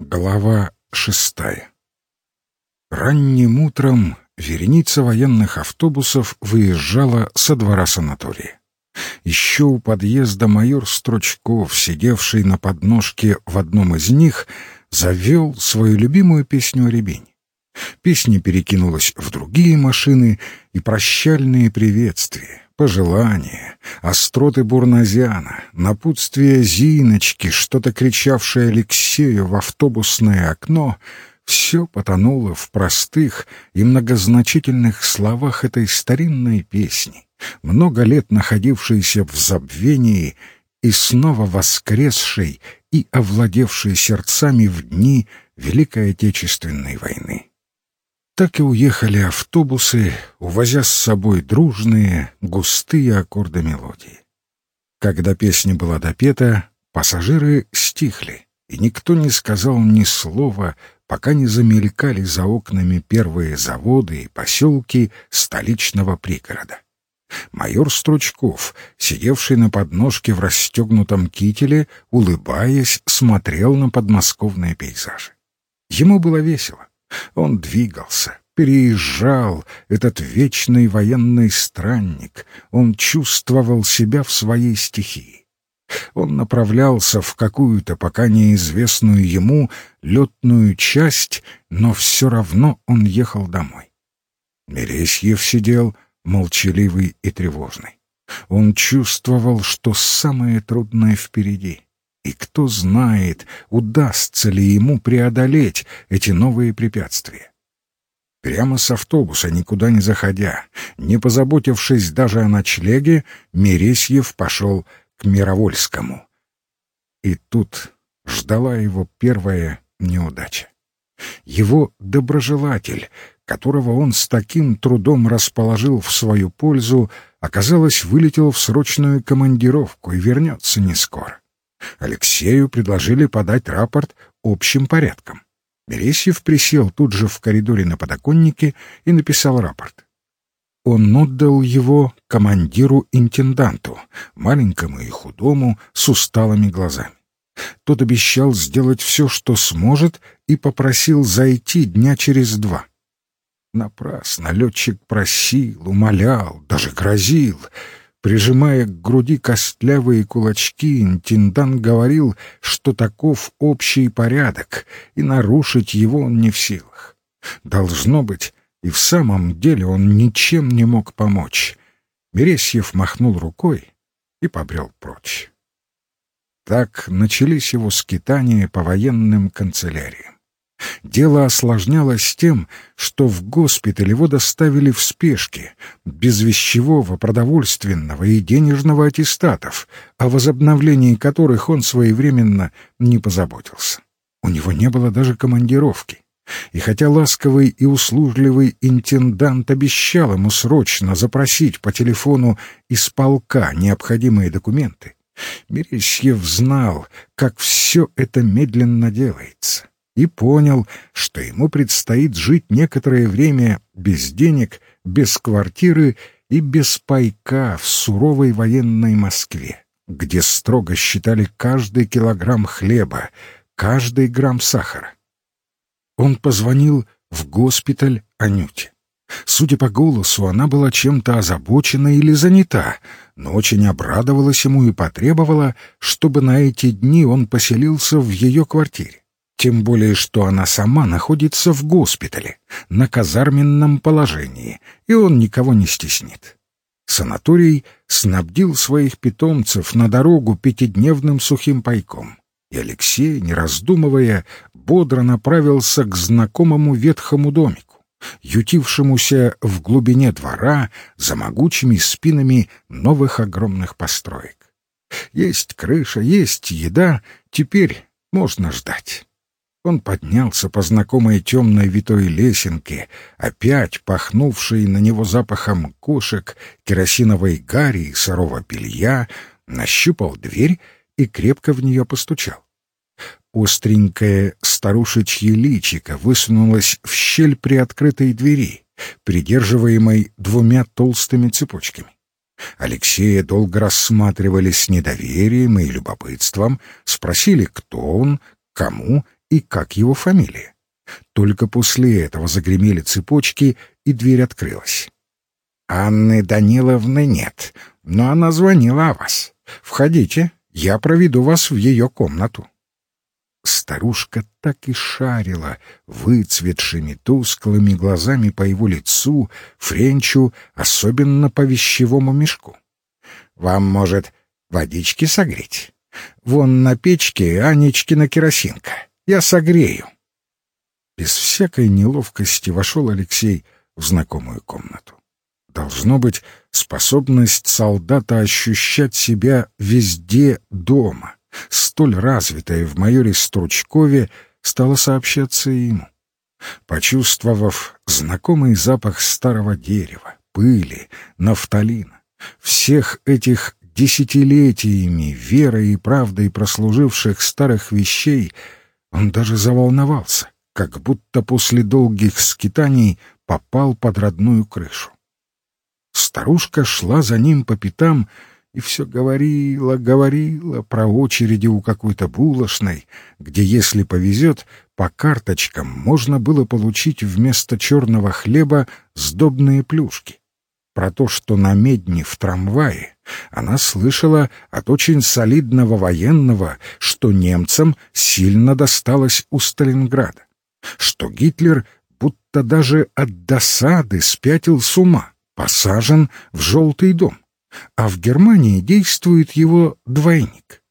Глава шестая Ранним утром вереница военных автобусов выезжала со двора санатория. Еще у подъезда майор Строчков, сидевший на подножке в одном из них, завел свою любимую песню о рябине. Песня перекинулась в другие машины, и прощальные приветствия, пожелания, остроты Бурназяна, напутствие Зиночки, что-то кричавшее Алексею в автобусное окно — все потонуло в простых и многозначительных словах этой старинной песни, много лет находившейся в забвении и снова воскресшей и овладевшей сердцами в дни Великой Отечественной войны. Так и уехали автобусы, увозя с собой дружные, густые аккорды мелодии. Когда песня была допета, пассажиры стихли, и никто не сказал ни слова, пока не замелькали за окнами первые заводы и поселки столичного пригорода. Майор Стручков, сидевший на подножке в расстегнутом кителе, улыбаясь, смотрел на подмосковные пейзажи. Ему было весело. Он двигался, переезжал, этот вечный военный странник. Он чувствовал себя в своей стихии. Он направлялся в какую-то пока неизвестную ему летную часть, но все равно он ехал домой. Мересьев сидел, молчаливый и тревожный. Он чувствовал, что самое трудное впереди. И кто знает, удастся ли ему преодолеть эти новые препятствия. Прямо с автобуса, никуда не заходя, не позаботившись даже о ночлеге, Мересьев пошел к Мировольскому. И тут ждала его первая неудача. Его доброжелатель, которого он с таким трудом расположил в свою пользу, оказалось, вылетел в срочную командировку и вернется не скоро. Алексею предложили подать рапорт общим порядком. Бересьев присел тут же в коридоре на подоконнике и написал рапорт. Он отдал его командиру-интенданту, маленькому и худому, с усталыми глазами. Тот обещал сделать все, что сможет, и попросил зайти дня через два. Напрасно летчик просил, умолял, даже грозил — Прижимая к груди костлявые кулачки, интендант говорил, что таков общий порядок, и нарушить его он не в силах. Должно быть, и в самом деле он ничем не мог помочь. Бересьев махнул рукой и побрел прочь. Так начались его скитания по военным канцеляриям. Дело осложнялось тем, что в госпиталь его доставили в спешке, без вещевого, продовольственного и денежного аттестатов, о возобновлении которых он своевременно не позаботился. У него не было даже командировки. И хотя ласковый и услужливый интендант обещал ему срочно запросить по телефону из полка необходимые документы, Мерещьев знал, как все это медленно делается и понял, что ему предстоит жить некоторое время без денег, без квартиры и без пайка в суровой военной Москве, где строго считали каждый килограмм хлеба, каждый грамм сахара. Он позвонил в госпиталь Анюте. Судя по голосу, она была чем-то озабочена или занята, но очень обрадовалась ему и потребовала, чтобы на эти дни он поселился в ее квартире. Тем более, что она сама находится в госпитале, на казарменном положении, и он никого не стеснит. Санаторий снабдил своих питомцев на дорогу пятидневным сухим пайком, и Алексей, не раздумывая, бодро направился к знакомому ветхому домику, ютившемуся в глубине двора за могучими спинами новых огромных построек. Есть крыша, есть еда, теперь можно ждать. Он поднялся по знакомой темной витой лесенке, опять пахнувшей на него запахом кошек, керосиновой гари и сырого белья, нащупал дверь и крепко в нее постучал. Остренькое старушечье личико высунулось в щель при открытой двери, придерживаемой двумя толстыми цепочками. Алексея долго рассматривали с недоверием и любопытством, спросили, кто он, кому и как его фамилия. Только после этого загремели цепочки, и дверь открылась. «Анны Даниловны нет, но она звонила о вас. Входите, я проведу вас в ее комнату». Старушка так и шарила выцветшими тусклыми глазами по его лицу, Френчу, особенно по вещевому мешку. «Вам, может, водички согреть? Вон на печке Анечкина керосинка. Я согрею». Без всякой неловкости вошел Алексей в знакомую комнату. Должно быть, способность солдата ощущать себя везде дома, столь развитая в майоре Стручкове, стала сообщаться ему. Почувствовав знакомый запах старого дерева, пыли, нафталина, всех этих десятилетиями верой и правдой прослуживших старых вещей, он даже заволновался, как будто после долгих скитаний попал под родную крышу. Старушка шла за ним по пятам и все говорила, говорила про очереди у какой-то булочной, где, если повезет, по карточкам можно было получить вместо черного хлеба сдобные плюшки. Про то, что на медне в трамвае она слышала от очень солидного военного, что немцам сильно досталось у Сталинграда, что Гитлер будто даже от досады спятил с ума, посажен в желтый дом а в Германии действует его двойник,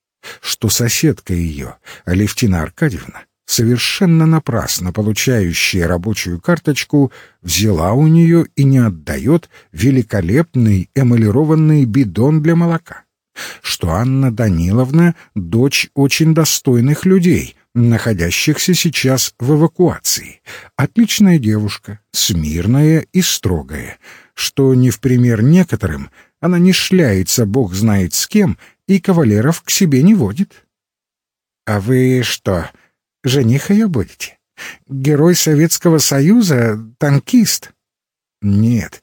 что соседка ее, Алевтина Аркадьевна, совершенно напрасно получающая рабочую карточку, взяла у нее и не отдает великолепный эмалированный бидон для молока, что Анна Даниловна — дочь очень достойных людей, находящихся сейчас в эвакуации, отличная девушка, смирная и строгая, что не в пример некоторым — она не шляется бог знает с кем и кавалеров к себе не водит. — А вы что, жених ее будете? Герой Советского Союза, танкист? — Нет,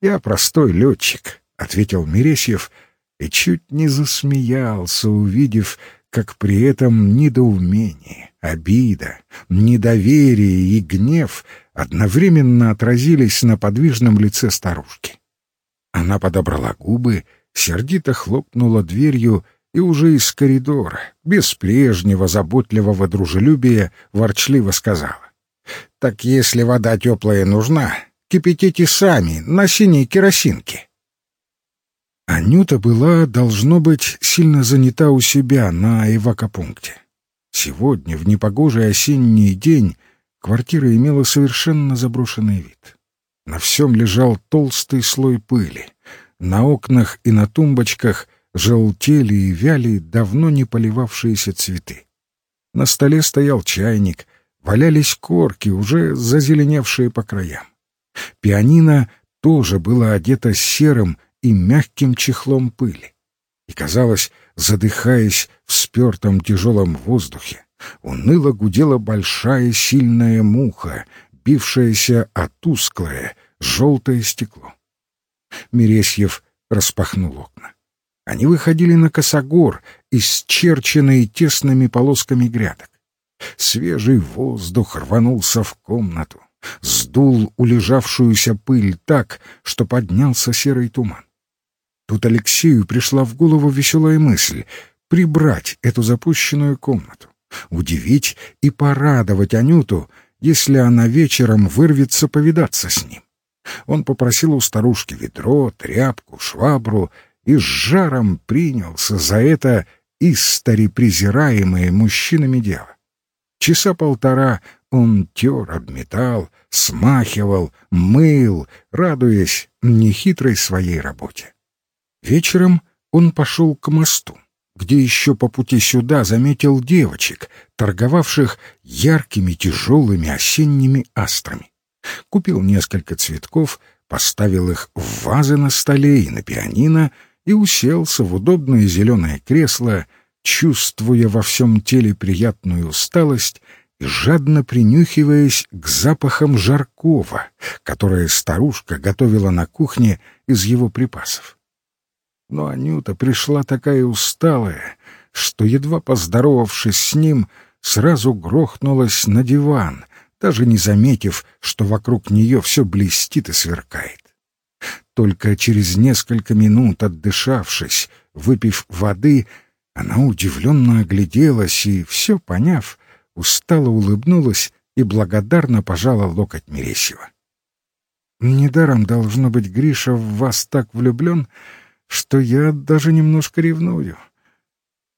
я простой летчик, — ответил Мересьев и чуть не засмеялся, увидев, как при этом недоумение, обида, недоверие и гнев одновременно отразились на подвижном лице старушки. Она подобрала губы, сердито хлопнула дверью и уже из коридора, без прежнего заботливого дружелюбия, ворчливо сказала. «Так если вода теплая нужна, кипятите сами на синей керосинке». Анюта была, должно быть, сильно занята у себя на эвакопункте. Сегодня, в непогожий осенний день, квартира имела совершенно заброшенный вид. На всем лежал толстый слой пыли. На окнах и на тумбочках желтели и вяли давно не поливавшиеся цветы. На столе стоял чайник, валялись корки, уже зазеленевшие по краям. Пианино тоже было одето серым и мягким чехлом пыли. И, казалось, задыхаясь в спертом тяжелом воздухе, уныло гудела большая сильная муха, бившееся о тусклое, желтое стекло. Мересьев распахнул окна. Они выходили на косогор, исчерченный тесными полосками грядок. Свежий воздух рванулся в комнату, сдул улежавшуюся пыль так, что поднялся серый туман. Тут Алексею пришла в голову веселая мысль — прибрать эту запущенную комнату, удивить и порадовать Анюту если она вечером вырвется повидаться с ним. Он попросил у старушки ведро, тряпку, швабру и с жаром принялся за это истори презираемое мужчинами дело. Часа полтора он тер, обметал, смахивал, мыл, радуясь нехитрой своей работе. Вечером он пошел к мосту где еще по пути сюда заметил девочек, торговавших яркими тяжелыми осенними астрами. Купил несколько цветков, поставил их в вазы на столе и на пианино и уселся в удобное зеленое кресло, чувствуя во всем теле приятную усталость и жадно принюхиваясь к запахам жаркого, которое старушка готовила на кухне из его припасов. Но Анюта пришла такая усталая, что, едва поздоровавшись с ним, сразу грохнулась на диван, даже не заметив, что вокруг нее все блестит и сверкает. Только через несколько минут, отдышавшись, выпив воды, она удивленно огляделась и, все поняв, устало улыбнулась и благодарно пожала локоть Мересева. «Недаром, должно быть, Гриша в вас так влюблен, что я даже немножко ревную.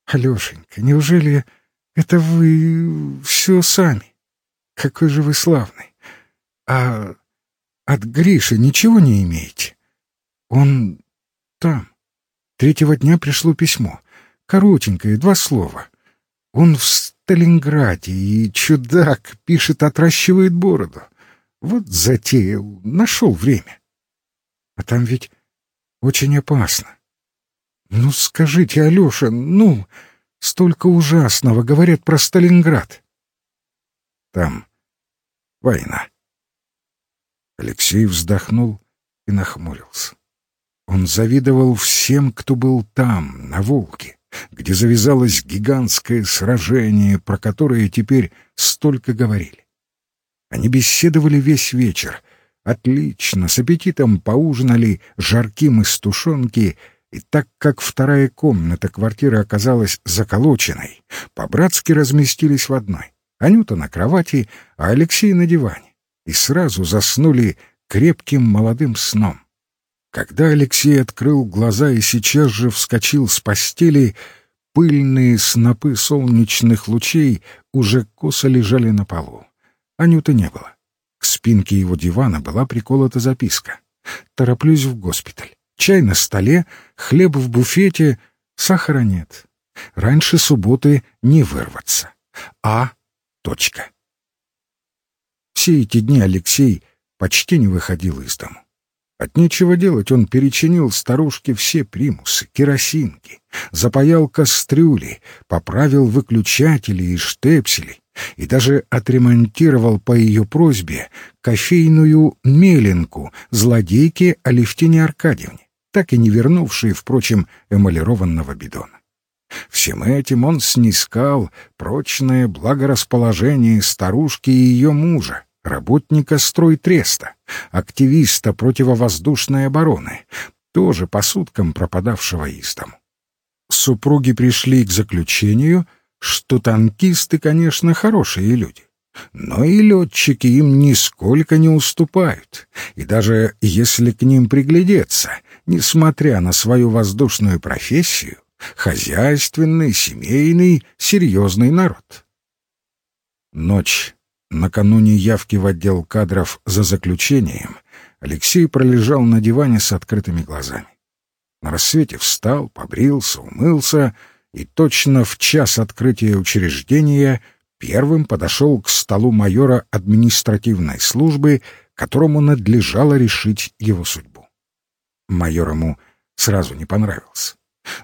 Алешенька, неужели это вы все сами? Какой же вы славный! А от Гриши ничего не имеете? Он там. Третьего дня пришло письмо. Коротенькое, два слова. Он в Сталинграде, и чудак пишет, отращивает бороду. Вот затеял, нашел время. А там ведь очень опасно. Ну, скажите, Алеша, ну, столько ужасного говорят про Сталинград. Там война. Алексей вздохнул и нахмурился. Он завидовал всем, кто был там, на Волге, где завязалось гигантское сражение, про которое теперь столько говорили. Они беседовали весь вечер. Отлично, с аппетитом поужинали жарким из тушенки, и так как вторая комната квартиры оказалась заколоченной, по-братски разместились в одной. Анюта на кровати, а Алексей на диване. И сразу заснули крепким молодым сном. Когда Алексей открыл глаза и сейчас же вскочил с постели, пыльные снопы солнечных лучей уже косо лежали на полу. Анюты не было. К спинке его дивана была приколота записка. «Тороплюсь в госпиталь. Чай на столе, хлеб в буфете, сахара нет. Раньше субботы не вырваться. А. Точка». Все эти дни Алексей почти не выходил из дому. От нечего делать он перечинил старушке все примусы, керосинки, запаял кастрюли, поправил выключатели и штепсели и даже отремонтировал по ее просьбе кофейную меленку злодейки Алевтине Аркадьевне, так и не вернувшей, впрочем, эмалированного бидона. Всем этим он снискал прочное благорасположение старушки и ее мужа, работника стройтреста, активиста противовоздушной обороны, тоже по суткам пропадавшего из дому. Супруги пришли к заключению, что танкисты, конечно, хорошие люди, но и летчики им нисколько не уступают, и даже если к ним приглядеться, несмотря на свою воздушную профессию, хозяйственный, семейный, серьезный народ. Ночь Накануне явки в отдел кадров за заключением Алексей пролежал на диване с открытыми глазами. На рассвете встал, побрился, умылся и точно в час открытия учреждения первым подошел к столу майора административной службы, которому надлежало решить его судьбу. Майор ему сразу не понравился.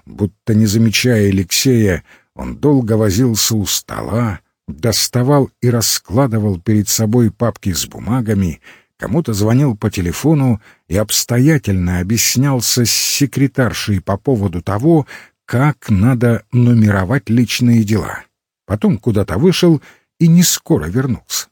Будто не замечая Алексея, он долго возился у стола, доставал и раскладывал перед собой папки с бумагами, кому-то звонил по телефону и обстоятельно объяснялся с секретаршей по поводу того, как надо нумеровать личные дела. Потом куда-то вышел и не скоро вернулся.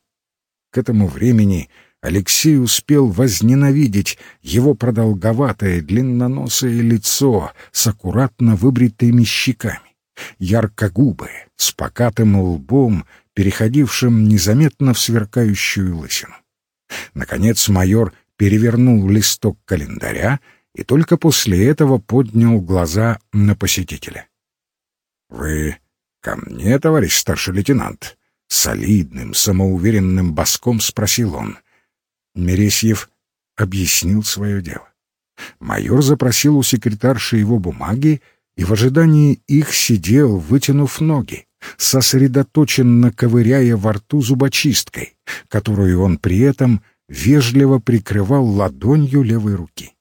К этому времени Алексей успел возненавидеть его продолговатое длинноносое лицо с аккуратно выбритыми щеками яркогубые, с покатым лбом, переходившим незаметно в сверкающую лысину. Наконец майор перевернул листок календаря и только после этого поднял глаза на посетителя. — Вы ко мне, товарищ старший лейтенант? — солидным, самоуверенным боском спросил он. Мересьев объяснил свое дело. Майор запросил у секретарши его бумаги и в ожидании их сидел, вытянув ноги, сосредоточенно ковыряя во рту зубочисткой, которую он при этом вежливо прикрывал ладонью левой руки.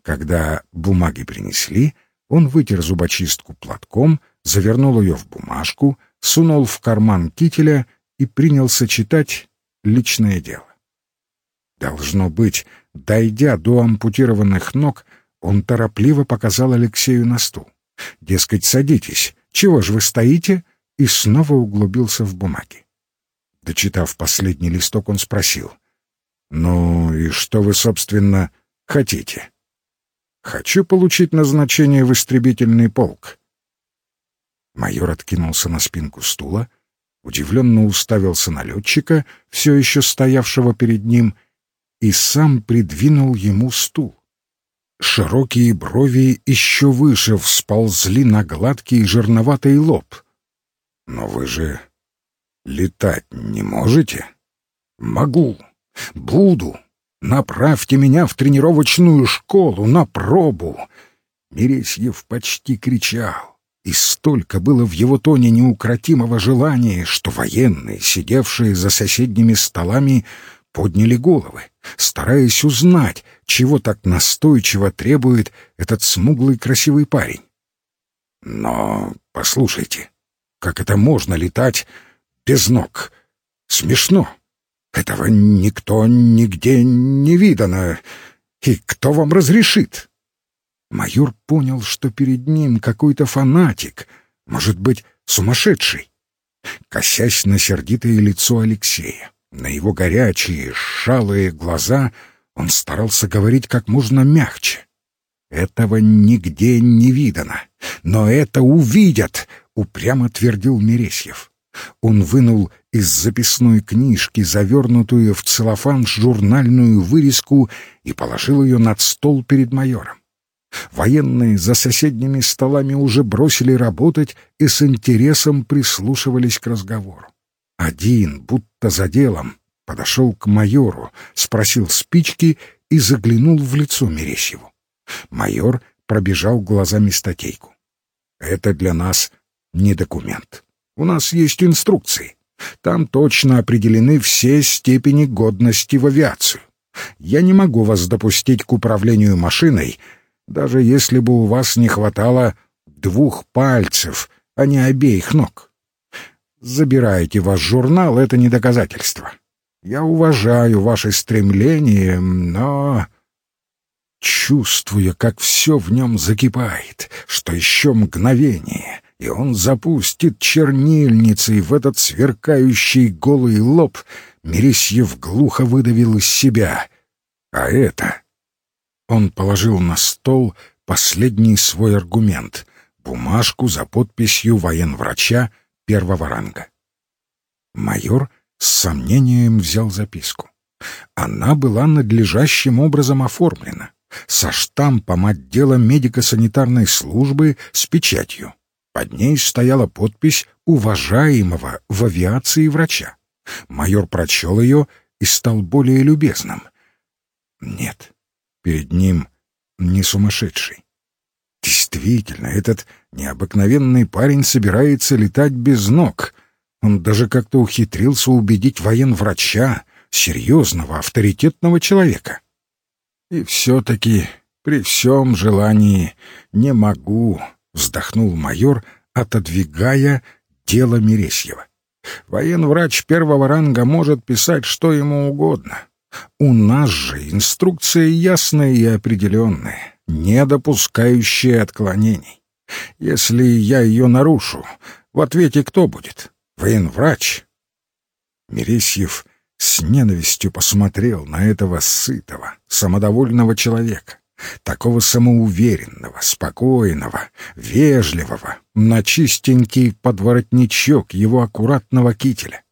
Когда бумаги принесли, он вытер зубочистку платком, завернул ее в бумажку, сунул в карман кителя и принялся читать личное дело. Должно быть, дойдя до ампутированных ног, он торопливо показал Алексею на стул. Дескать, садитесь. Чего ж вы стоите? и снова углубился в бумаги. Дочитав последний листок, он спросил. «Ну и что вы, собственно, хотите?» «Хочу получить назначение в истребительный полк». Майор откинулся на спинку стула, удивленно уставился на летчика, все еще стоявшего перед ним, и сам придвинул ему стул. Широкие брови еще выше всползли на гладкий жирноватый лоб. «Но вы же летать не можете?» «Могу. Буду. Направьте меня в тренировочную школу на пробу!» Мересьев почти кричал, и столько было в его тоне неукротимого желания, что военные, сидевшие за соседними столами, подняли головы, стараясь узнать, чего так настойчиво требует этот смуглый красивый парень. Но послушайте, как это можно летать без ног? Смешно. Этого никто нигде не видано. И кто вам разрешит? Майор понял, что перед ним какой-то фанатик, может быть, сумасшедший. Косясь на сердитое лицо Алексея, на его горячие, шалые глаза, он старался говорить как можно мягче. «Этого нигде не видано, но это увидят», — упрямо твердил Мересьев. Он вынул из записной книжки, завернутую в целлофан журнальную вырезку, и положил ее над стол перед майором. Военные за соседними столами уже бросили работать и с интересом прислушивались к разговору. Один, будто за делом, подошел к майору, спросил спички и заглянул в лицо Мересьеву. Майор пробежал глазами статейку. «Это для нас не документ. У нас есть инструкции. Там точно определены все степени годности в авиацию. Я не могу вас допустить к управлению машиной, даже если бы у вас не хватало двух пальцев, а не обеих ног. Забирайте ваш журнал — это не доказательство. Я уважаю ваше стремление, но... Чувствуя, как все в нем закипает, что еще мгновение, и он запустит чернильницей в этот сверкающий голый лоб, Мересьев глухо выдавил из себя. А это... Он положил на стол последний свой аргумент — бумажку за подписью военврача первого ранга. Майор с сомнением взял записку. Она была надлежащим образом оформлена, со штампом отдела медико-санитарной службы с печатью. Под ней стояла подпись уважаемого в авиации врача. Майор прочел ее и стал более любезным. Нет, перед ним не сумасшедший. Действительно, этот необыкновенный парень собирается летать без ног. Он даже как-то ухитрился убедить военврача, серьезного, авторитетного человека. И все-таки при всем желании не могу — вздохнул майор, отодвигая дело Мересьева. «Военврач первого ранга может писать что ему угодно. У нас же инструкция ясная и определенная, не допускающая отклонений. Если я ее нарушу, в ответе кто будет? Военврач?» Мересьев с ненавистью посмотрел на этого сытого, самодовольного человека такого самоуверенного, спокойного, вежливого, на чистенький подворотничок его аккуратного кителя,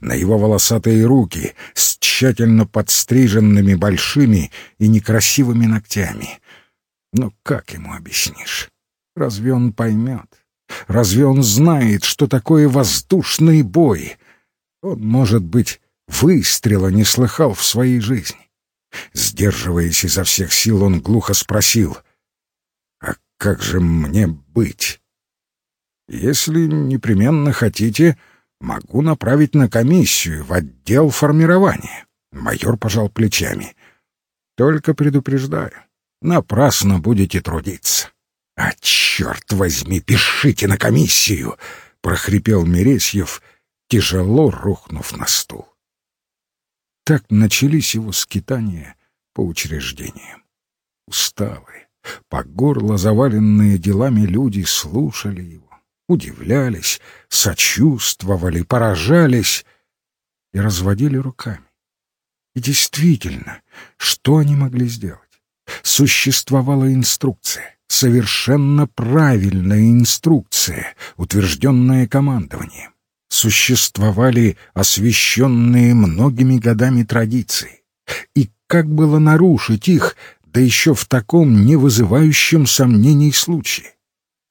на его волосатые руки с тщательно подстриженными большими и некрасивыми ногтями. Но как ему объяснишь? Разве он поймет? Разве он знает, что такое воздушный бой? Он, может быть, выстрела не слыхал в своей жизни. Сдерживаясь изо всех сил, он глухо спросил, «А как же мне быть?» «Если непременно хотите, могу направить на комиссию в отдел формирования». Майор пожал плечами. «Только предупреждаю, напрасно будете трудиться». «А черт возьми, пишите на комиссию!» — прохрипел Мересьев, тяжело рухнув на стул. Так начались его скитания по учреждениям. Усталые, по горло заваленные делами люди слушали его, удивлялись, сочувствовали, поражались и разводили руками. И действительно, что они могли сделать? Существовала инструкция, совершенно правильная инструкция, утвержденная командованием. Существовали освященные многими годами традиции. И как было нарушить их, да еще в таком не вызывающем сомнений случае?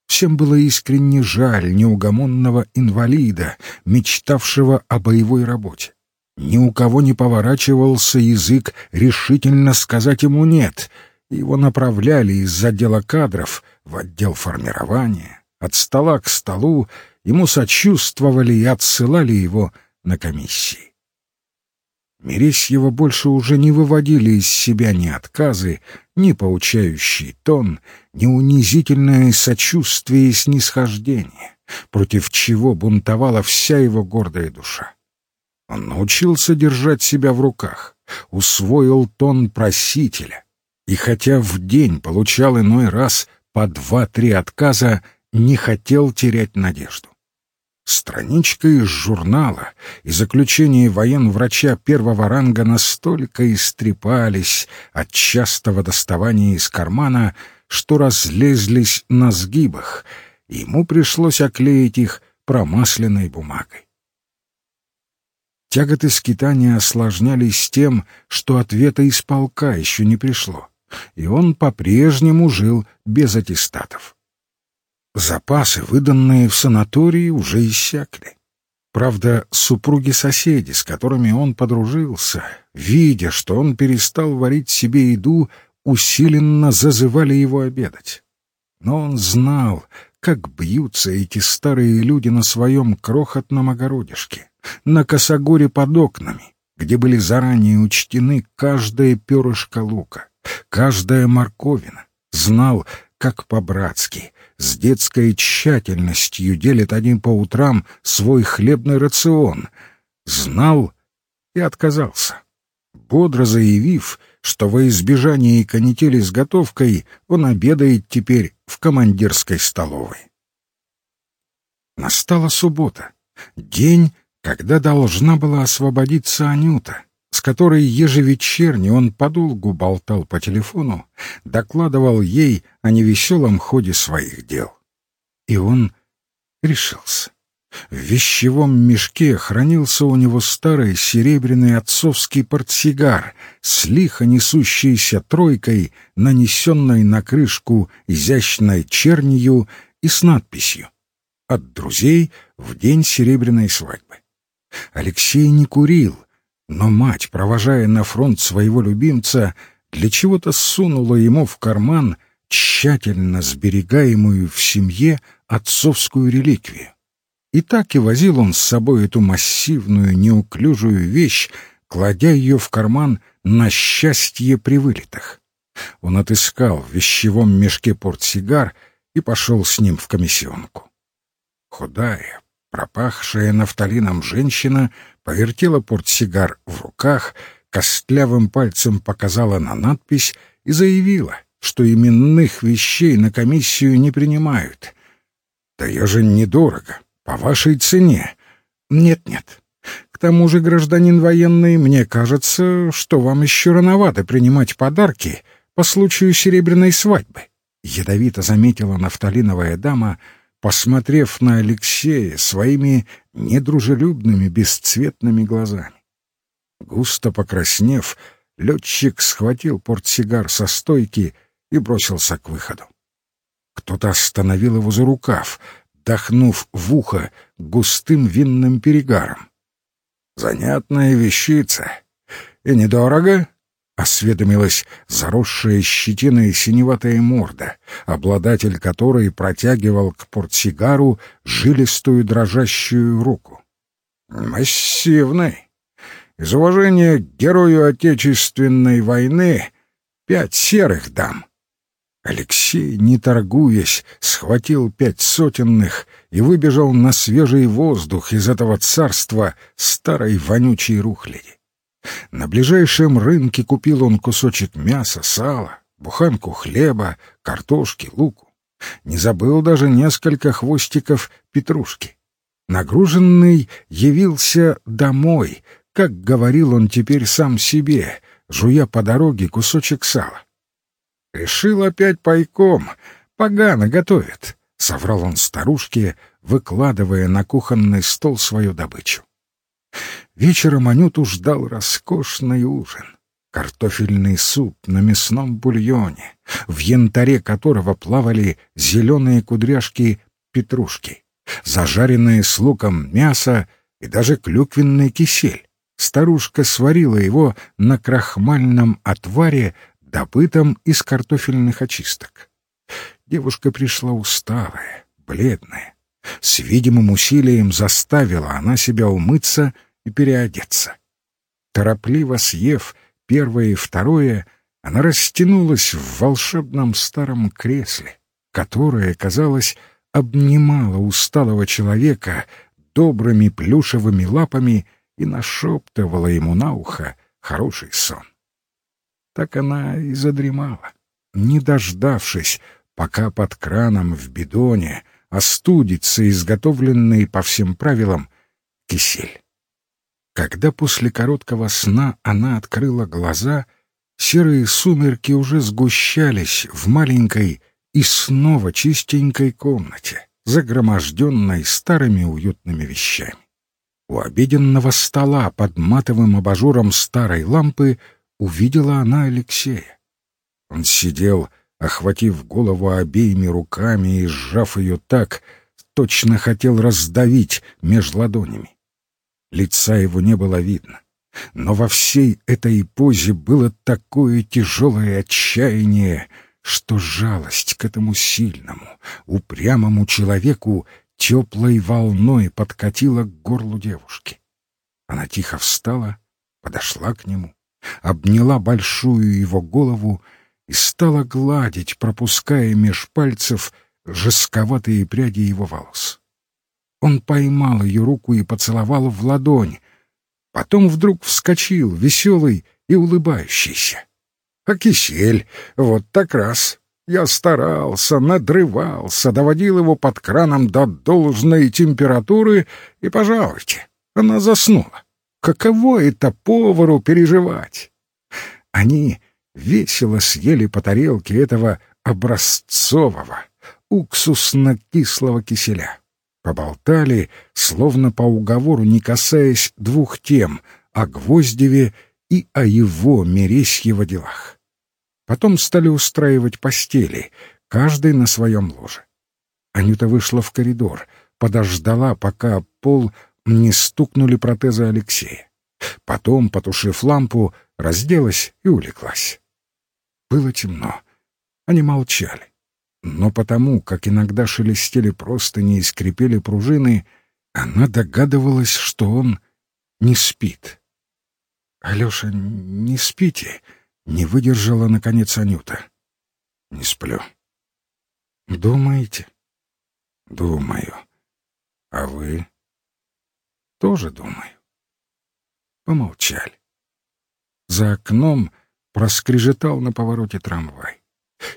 Всем было искренне жаль неугомонного инвалида, мечтавшего о боевой работе. Ни у кого не поворачивался язык решительно сказать ему «нет». Его направляли из отдела кадров в отдел формирования, от стола к столу, ему сочувствовали и отсылали его на комиссии. Мересьева больше уже не выводили из себя ни отказы, ни поучающий тон, ни унизительное сочувствие и снисхождение, против чего бунтовала вся его гордая душа. Он научился держать себя в руках, усвоил тон просителя, и хотя в день получал иной раз по два-три отказа, не хотел терять надежду. Страничка из журнала и заключение военврача первого ранга настолько истрепались от частого доставания из кармана, что разлезлись на сгибах, и ему пришлось оклеить их промасленной бумагой. Тяготы скитания осложнялись тем, что ответа из полка еще не пришло, и он по-прежнему жил без аттестатов. Запасы, выданные в санатории, уже иссякли. Правда, супруги-соседи, с которыми он подружился, видя, что он перестал варить себе еду, усиленно зазывали его обедать. Но он знал, как бьются эти старые люди на своем крохотном огородишке, на косогоре под окнами, где были заранее учтены каждая перышко лука, каждая морковина, знал, как по-братски, с детской тщательностью делит один по утрам свой хлебный рацион. Знал и отказался, бодро заявив, что во избежание канители с готовкой он обедает теперь в командирской столовой. Настала суббота, день, когда должна была освободиться Анюта с которой ежевечерне он подолгу болтал по телефону, докладывал ей о невеселом ходе своих дел. И он решился. В вещевом мешке хранился у него старый серебряный отцовский портсигар с лихо несущейся тройкой, нанесенной на крышку изящной чернью и с надписью «От друзей в день серебряной свадьбы». Алексей не курил — но мать, провожая на фронт своего любимца, для чего-то сунула ему в карман тщательно сберегаемую в семье отцовскую реликвию. И так и возил он с собой эту массивную, неуклюжую вещь, кладя ее в карман на счастье при вылетах. Он отыскал в вещевом мешке портсигар и пошел с ним в комиссионку. Худая, пропахшая нафталином женщина повертела портсигар в руках, костлявым пальцем показала на надпись и заявила, что именных вещей на комиссию не принимают. «Да я же недорого, по вашей цене». «Нет-нет. К тому же, гражданин военный, мне кажется, что вам еще рановато принимать подарки по случаю серебряной свадьбы», — ядовито заметила нафталиновая дама — посмотрев на Алексея своими недружелюбными бесцветными глазами. Густо покраснев, летчик схватил портсигар со стойки и бросился к выходу. Кто-то остановил его за рукав, дохнув в ухо густым винным перегаром. «Занятная вещица. И недорого?» Осведомилась заросшая щетиной синеватая морда, обладатель которой протягивал к портсигару жилистую дрожащую руку. «Массивный. Из уважения к герою Отечественной войны пять серых дам». Алексей, не торгуясь, схватил пять сотенных и выбежал на свежий воздух из этого царства старой вонючей рухляди. На ближайшем рынке купил он кусочек мяса, сала, буханку хлеба, картошки, луку. Не забыл даже несколько хвостиков петрушки. Нагруженный явился домой, как говорил он теперь сам себе, жуя по дороге кусочек сала. «Решил опять пайком, погано готовит», — соврал он старушке, выкладывая на кухонный стол свою добычу. Вечером Анюту ждал роскошный ужин. Картофельный суп на мясном бульоне, в янтаре которого плавали зеленые кудряшки петрушки, зажаренное с луком мясо и даже клюквенный кисель. Старушка сварила его на крахмальном отваре, добытом из картофельных очисток. Девушка пришла усталая, бледная. С видимым усилием заставила она себя умыться и переодеться. Торопливо съев первое и второе, она растянулась в волшебном старом кресле, которое, казалось, обнимало усталого человека добрыми плюшевыми лапами и нашептывала ему на ухо хороший сон. Так она и задремала, не дождавшись, пока под краном в бидоне остудится изготовленный по всем правилам кисель. Когда после короткого сна она открыла глаза, серые сумерки уже сгущались в маленькой и снова чистенькой комнате, загроможденной старыми уютными вещами. У обеденного стола под матовым абажуром старой лампы увидела она Алексея. Он сидел, охватив голову обеими руками и сжав ее так, точно хотел раздавить меж ладонями. Лица его не было видно. Но во всей этой позе было такое тяжелое отчаяние, что жалость к этому сильному, упрямому человеку теплой волной подкатила к горлу девушки. Она тихо встала, подошла к нему, обняла большую его голову и стала гладить, пропуская меж пальцев жестковатые пряди его волос. Он поймал ее руку и поцеловал в ладонь. Потом вдруг вскочил, веселый и улыбающийся. А кисель, вот так раз. Я старался, надрывался, доводил его под краном до должной температуры, и, пожалуйте, она заснула. Каково это повару переживать? Они весело съели по тарелке этого образцового, уксусно-кислого киселя. Поболтали, словно по уговору, не касаясь двух тем — о Гвоздеве и о его мересьево делах. Потом стали устраивать постели, каждый на своем ложе. Анюта вышла в коридор, подождала, пока пол не стукнули протезы Алексея. Потом, потушив лампу, разделась и улеглась. Было темно. Они молчали но потому, как иногда шелестели простыни и скрипели пружины, она догадывалась, что он не спит. «Алеша, не спите?» — не выдержала, наконец, Анюта. «Не сплю». «Думаете?» «Думаю. А вы?» «Тоже думаю». Помолчали. За окном проскрежетал на повороте трамвай.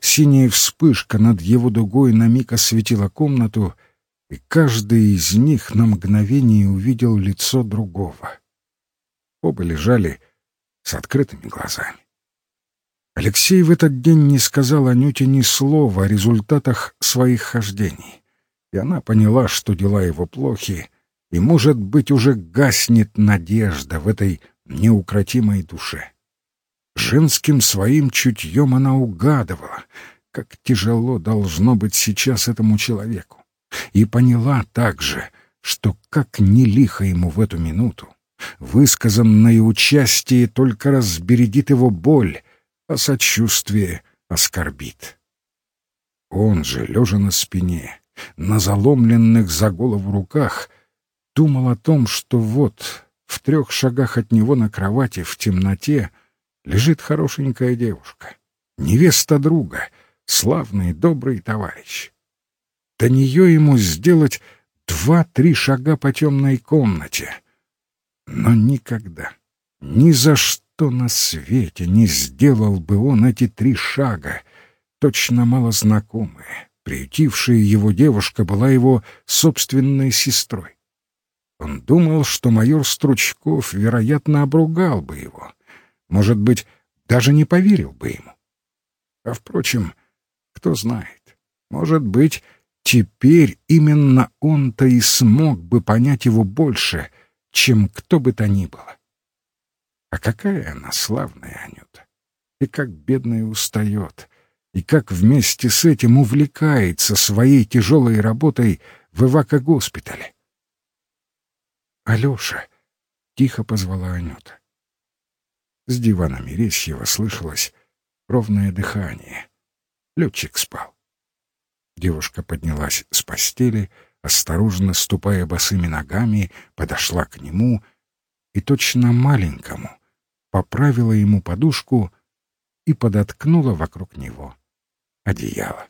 Синяя вспышка над его дугой на миг осветила комнату, и каждый из них на мгновение увидел лицо другого. Оба лежали с открытыми глазами. Алексей в этот день не сказал Анюте ни слова о результатах своих хождений, и она поняла, что дела его плохи, и, может быть, уже гаснет надежда в этой неукротимой душе. Женским своим чутьем она угадывала, как тяжело должно быть сейчас этому человеку, и поняла также, что как не лихо ему в эту минуту, высказанное участие только разбередит его боль, а сочувствие оскорбит. Он же, лежа на спине, на заломленных за голову руках, думал о том, что вот в трех шагах от него на кровати в темноте — лежит хорошенькая девушка, невеста друга, славный добрый товарищ. До нее ему сделать два-три шага по темной комнате. Но никогда, ни за что на свете не сделал бы он эти три шага, точно малознакомые, Приютившая его девушка была его собственной сестрой. Он думал, что майор Стручков, вероятно, обругал бы его. Может быть, даже не поверил бы ему. А, впрочем, кто знает, может быть, теперь именно он-то и смог бы понять его больше, чем кто бы то ни было. А какая она славная, Анюта! И как бедная устает, и как вместе с этим увлекается своей тяжелой работой в эвако-госпитале. «Алеша!» — тихо позвала Анюта. С дивана Мересьева слышалось ровное дыхание. Летчик спал. Девушка поднялась с постели, осторожно ступая босыми ногами, подошла к нему и точно маленькому поправила ему подушку и подоткнула вокруг него одеяло.